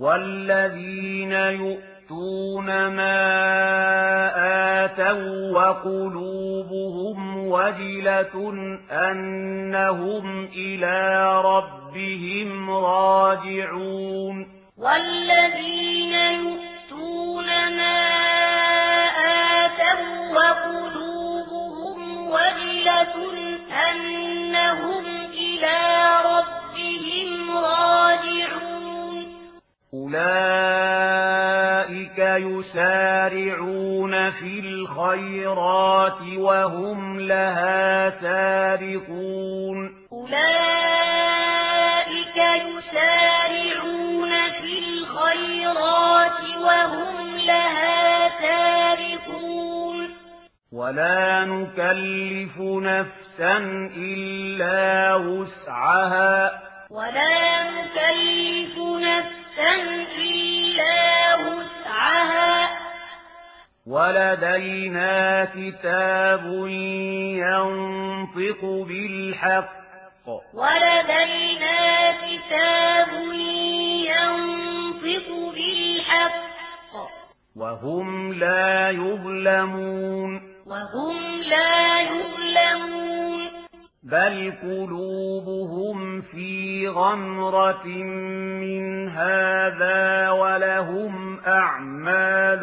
والذين يؤتون ما آتوا وقلوبهم وجلة أنهم إلى ربهم راجعون والذين يسارعون في الخيرات وهم لها سابقون. أولئك يسارعون في الخيرات وهم لها سابقون. ولا نكلف نفسا إلا وسعها. ولا نكلف نفسا إلا ولدينا كتاب ينطق بالحق ولدينا كتاب ينطق بالحق وهم لا يظلمون وهم لا يظلمون بل قلوبهم في غمرة من هذا ولهم أعمال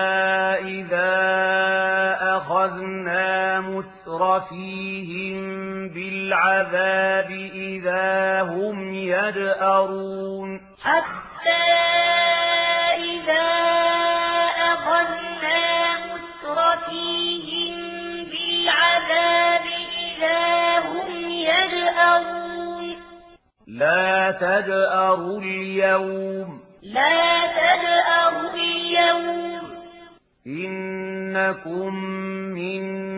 فيهم بالعذاب إذا هم يجأرون حتى إذا أخذنا مسر فيهم بالعذاب إذا هم يجأرون لا تجأروا اليوم لا تجأروا اليوم إنكم من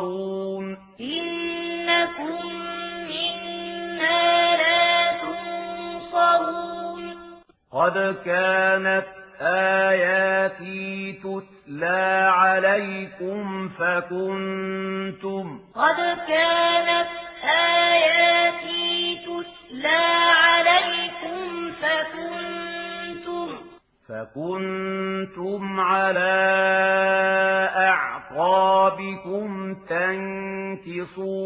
تنصرون إنكم منا لا تنصرون قد كانت آياتي تتلى عليكم فكنتم قد كانت تنكصون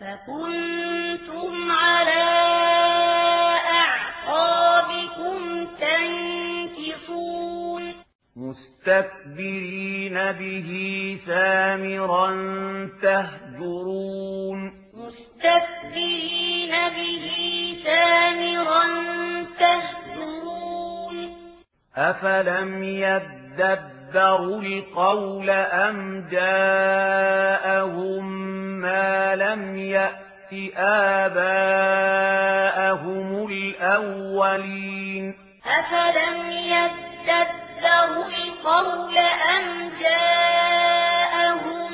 فكنتم على أعقابكم تنكصون مستكبرين به سامرا تهجرون مستكبرين به سامرا تهجرون أفلم يدبرون يَدَّبَّرُ الْقَوْلَ أَمْ جَاءَهُم مَّا لَمْ يَأْتِ آبَاءَهُمُ الْأَوَّلِينَ أَفَلَمْ يَدَّبَّرُوا الْقَوْلَ أَمْ جَاءَهُم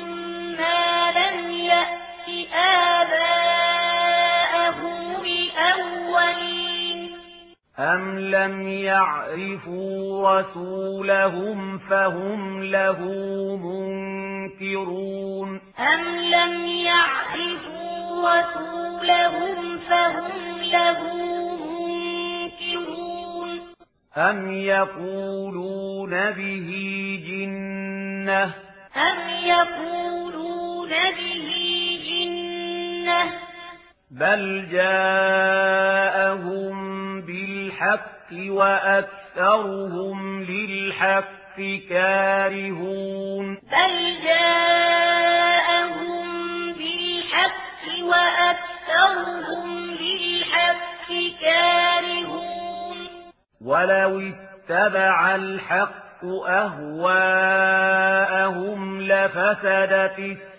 مَّا لَمْ يَأْتِ آبَاءَهُمُ أَمْ لَمْ يَعْرِفُوا رَسُولَهُمْ فَهُمْ لَهُ مُنْكِرُونَ أَمْ لَمْ يَعْرِفُوا رَسُولَهُمْ فَهُمْ لَهُ مُنْكِرُونَ أَمْ يَقُولُونَ بِهِ جِنَّةٌ أَمْ يَقُولُونَ بِهِ جِنَّةٌ بل جاءهم بالحق وأكثرهم للحق كارهون بل جاءهم بالحق وأكثرهم للحق كارهون ولو اتبع الحق أهواءهم لفسدت السماء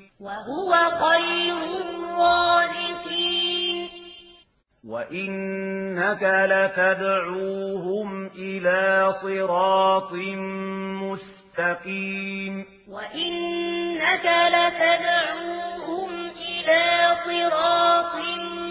وهو خير الرازقين وإنك لتدعوهم إلى صراط مستقيم وإنك لتدعوهم إلى صراط مستقيم